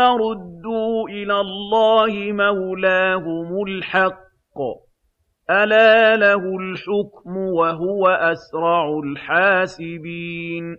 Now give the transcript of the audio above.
ثُمَّ رُدُّوا إِلَى اللَّهِ مَوْلَاهُمُ الْحَقِّ ۚ. أَلَا لَهُ الْحُكْمُ وَهُوَ أَسْرَعُ الْحَاسِبِينَ.